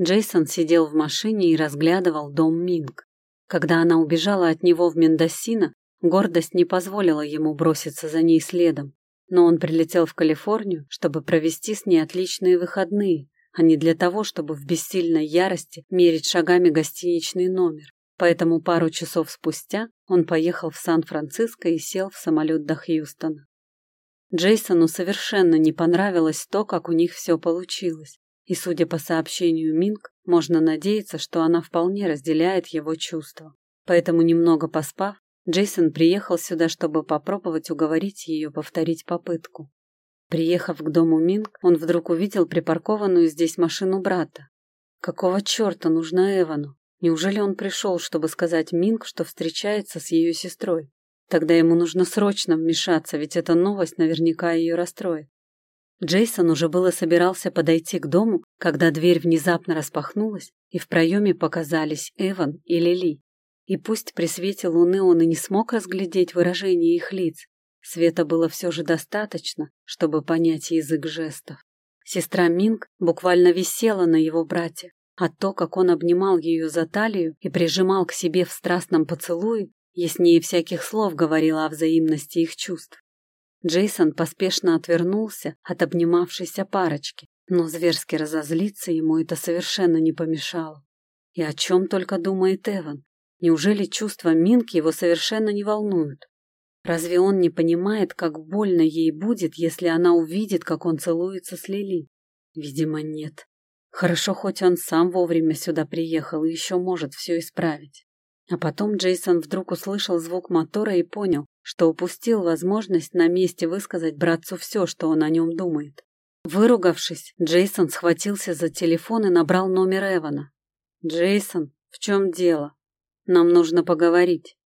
Джейсон сидел в машине и разглядывал дом Минг. Когда она убежала от него в Мендосино, гордость не позволила ему броситься за ней следом. Но он прилетел в Калифорнию, чтобы провести с ней отличные выходные, а не для того, чтобы в бессильной ярости мерить шагами гостиничный номер. Поэтому пару часов спустя он поехал в Сан-Франциско и сел в самолет до Хьюстона. Джейсону совершенно не понравилось то, как у них все получилось. И, судя по сообщению Минг, можно надеяться, что она вполне разделяет его чувства. Поэтому, немного поспав, Джейсон приехал сюда, чтобы попробовать уговорить ее повторить попытку. Приехав к дому Минг, он вдруг увидел припаркованную здесь машину брата. Какого черта нужно Эвану? Неужели он пришел, чтобы сказать Минг, что встречается с ее сестрой? Тогда ему нужно срочно вмешаться, ведь эта новость наверняка ее расстроит. Джейсон уже было собирался подойти к дому, когда дверь внезапно распахнулась, и в проеме показались Эван и Лили. И пусть при свете луны он и не смог разглядеть выражение их лиц, света было все же достаточно, чтобы понять язык жестов. Сестра Минг буквально висела на его брате, а то, как он обнимал ее за талию и прижимал к себе в страстном поцелуе, яснее всяких слов говорила о взаимности их чувств. Джейсон поспешно отвернулся от обнимавшейся парочки, но зверски разозлиться ему это совершенно не помешало. И о чем только думает Эван? Неужели чувства Минки его совершенно не волнуют? Разве он не понимает, как больно ей будет, если она увидит, как он целуется с Лили? Видимо, нет. Хорошо, хоть он сам вовремя сюда приехал и еще может все исправить. А потом Джейсон вдруг услышал звук мотора и понял, что упустил возможность на месте высказать братцу все, что он о нем думает. Выругавшись, Джейсон схватился за телефон и набрал номер Эвана. «Джейсон, в чем дело? Нам нужно поговорить».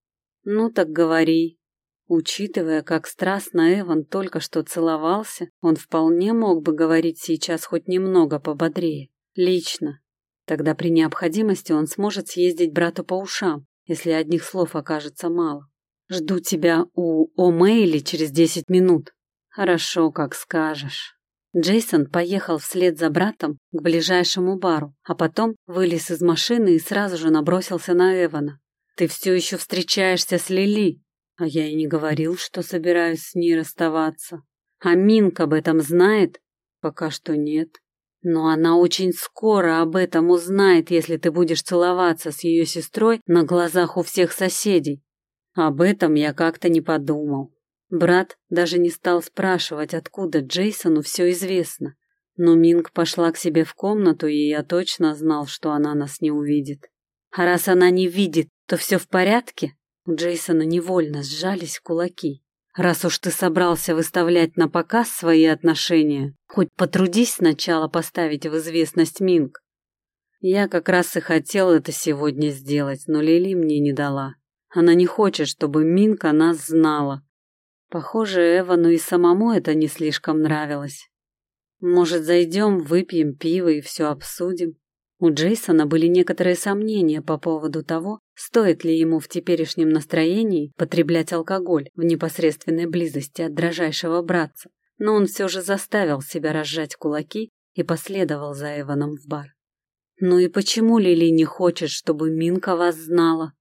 «Ну так говори». Учитывая, как страстно Эван только что целовался, он вполне мог бы говорить сейчас хоть немного пободрее. Лично. Тогда при необходимости он сможет съездить брату по ушам, если одних слов окажется мало. Жду тебя у О'Мейли через десять минут. Хорошо, как скажешь. Джейсон поехал вслед за братом к ближайшему бару, а потом вылез из машины и сразу же набросился на Эвана. «Ты все еще встречаешься с Лили?» А я и не говорил, что собираюсь с ней расставаться. А Минк об этом знает? Пока что нет. Но она очень скоро об этом узнает, если ты будешь целоваться с ее сестрой на глазах у всех соседей. Об этом я как-то не подумал. Брат даже не стал спрашивать, откуда Джейсону все известно. Но Минг пошла к себе в комнату, и я точно знал, что она нас не увидит. А раз она не видит, то все в порядке? У Джейсона невольно сжались кулаки. Раз уж ты собрался выставлять на показ свои отношения, хоть потрудись сначала поставить в известность Минг. Я как раз и хотел это сегодня сделать, но Лили мне не дала. Она не хочет, чтобы Минка нас знала. Похоже, Эвану и самому это не слишком нравилось. Может, зайдем, выпьем пиво и все обсудим? У Джейсона были некоторые сомнения по поводу того, стоит ли ему в теперешнем настроении потреблять алкоголь в непосредственной близости от дрожайшего братца, но он все же заставил себя разжать кулаки и последовал за Эваном в бар. «Ну и почему Лили не хочет, чтобы Минка вас знала?»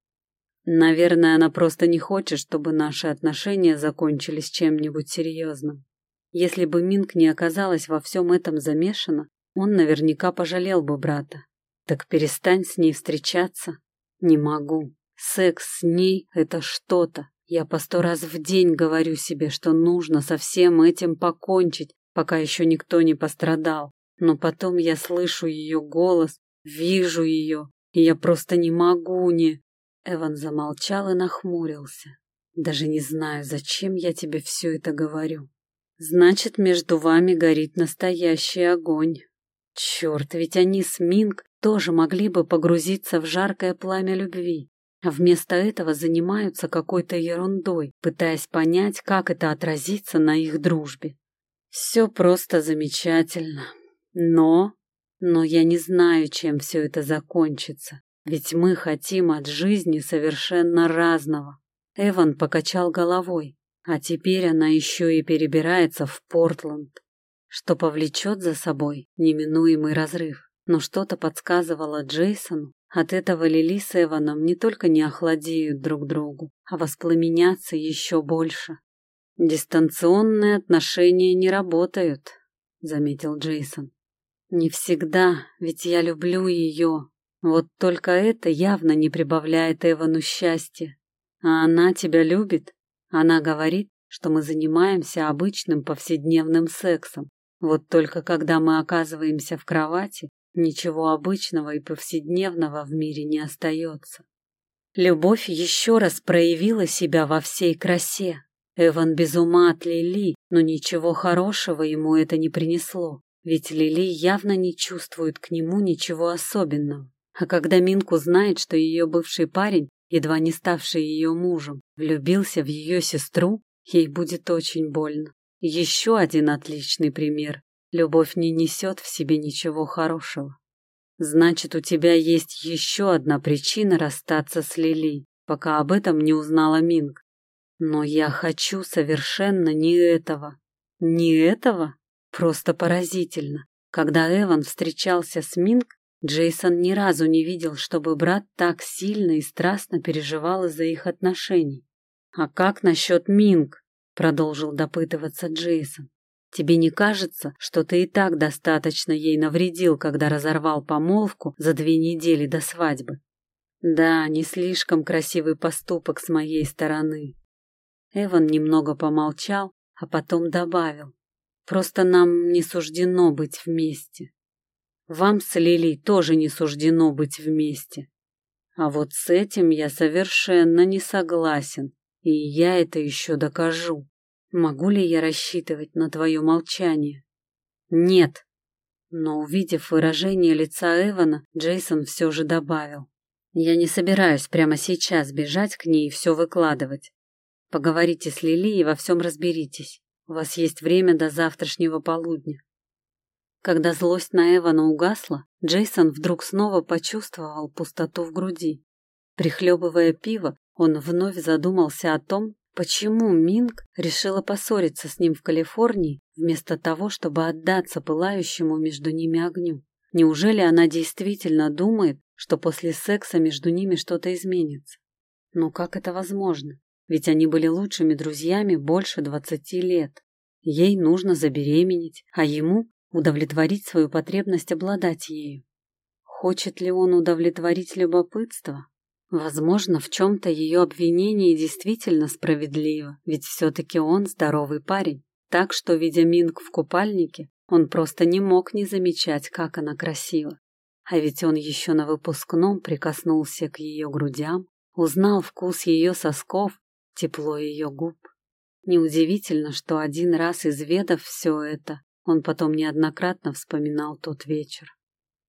Наверное, она просто не хочет, чтобы наши отношения закончились чем-нибудь серьезным. Если бы Минг не оказалась во всем этом замешана, он наверняка пожалел бы брата. Так перестань с ней встречаться. Не могу. Секс с ней — это что-то. Я по сто раз в день говорю себе, что нужно со всем этим покончить, пока еще никто не пострадал. Но потом я слышу ее голос, вижу ее, и я просто не могу не... Эван замолчал и нахмурился. «Даже не знаю, зачем я тебе все это говорю. Значит, между вами горит настоящий огонь. Черт, ведь они с Минг тоже могли бы погрузиться в жаркое пламя любви, а вместо этого занимаются какой-то ерундой, пытаясь понять, как это отразится на их дружбе. Все просто замечательно. Но... Но я не знаю, чем все это закончится. Ведь мы хотим от жизни совершенно разного. Эван покачал головой, а теперь она еще и перебирается в Портленд, что повлечет за собой неминуемый разрыв. но что-то подсказывало Джейсону, от этого Лили с Эваном не только не охладеют друг другу, а воспламенятся еще больше. «Дистанционные отношения не работают», — заметил Джейсон. «Не всегда, ведь я люблю ее. Вот только это явно не прибавляет Эвану счастья. А она тебя любит. Она говорит, что мы занимаемся обычным повседневным сексом. Вот только когда мы оказываемся в кровати, ничего обычного и повседневного в мире не остается. Любовь еще раз проявила себя во всей красе. Эван без ума от Лили, но ничего хорошего ему это не принесло, ведь Лили явно не чувствует к нему ничего особенного. А когда Минк узнает, что ее бывший парень, едва не ставший ее мужем, влюбился в ее сестру, ей будет очень больно. Еще один отличный пример. Любовь не несет в себе ничего хорошего. Значит, у тебя есть еще одна причина расстаться с Лили, пока об этом не узнала Минг. Но я хочу совершенно не этого. Не этого? Просто поразительно. Когда Эван встречался с Минг, Джейсон ни разу не видел, чтобы брат так сильно и страстно переживал из-за их отношений. «А как насчет Минг?» — продолжил допытываться Джейсон. «Тебе не кажется, что ты и так достаточно ей навредил, когда разорвал помолвку за две недели до свадьбы?» «Да, не слишком красивый поступок с моей стороны». Эван немного помолчал, а потом добавил. «Просто нам не суждено быть вместе». Вам с Лилей тоже не суждено быть вместе. А вот с этим я совершенно не согласен, и я это еще докажу. Могу ли я рассчитывать на твое молчание? Нет. Но увидев выражение лица Эвана, Джейсон все же добавил. Я не собираюсь прямо сейчас бежать к ней и все выкладывать. Поговорите с Лили и во всем разберитесь. У вас есть время до завтрашнего полудня. Когда злость на Эвана угасла, Джейсон вдруг снова почувствовал пустоту в груди. Прихлебывая пиво, он вновь задумался о том, почему Минг решила поссориться с ним в Калифорнии, вместо того, чтобы отдаться пылающему между ними огню. Неужели она действительно думает, что после секса между ними что-то изменится? Но как это возможно? Ведь они были лучшими друзьями больше двадцати лет. Ей нужно забеременеть, а ему удовлетворить свою потребность обладать ею. Хочет ли он удовлетворить любопытство? Возможно, в чем-то ее обвинение действительно справедливо, ведь все-таки он здоровый парень. Так что, видя Минг в купальнике, он просто не мог не замечать, как она красива. А ведь он еще на выпускном прикоснулся к ее грудям, узнал вкус ее сосков, тепло ее губ. Неудивительно, что один раз изведав все это, он потом неоднократно вспоминал тот вечер.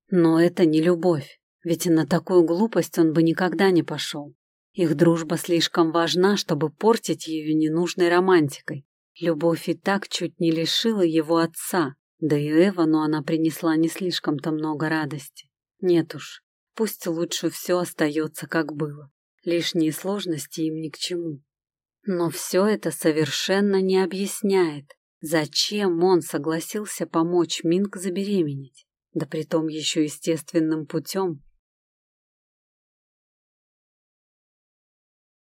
Но это не любовь, ведь на такую глупость он бы никогда не пошел. Их дружба слишком важна, чтобы портить ее ненужной романтикой. Любовь и так чуть не лишила его отца, да и Эвану она принесла не слишком-то много радости. Нет уж, пусть лучше все остается как было. Лишние сложности им ни к чему. Но все это совершенно не объясняет, Зачем он согласился помочь Минг забеременеть? Да притом еще естественным путем.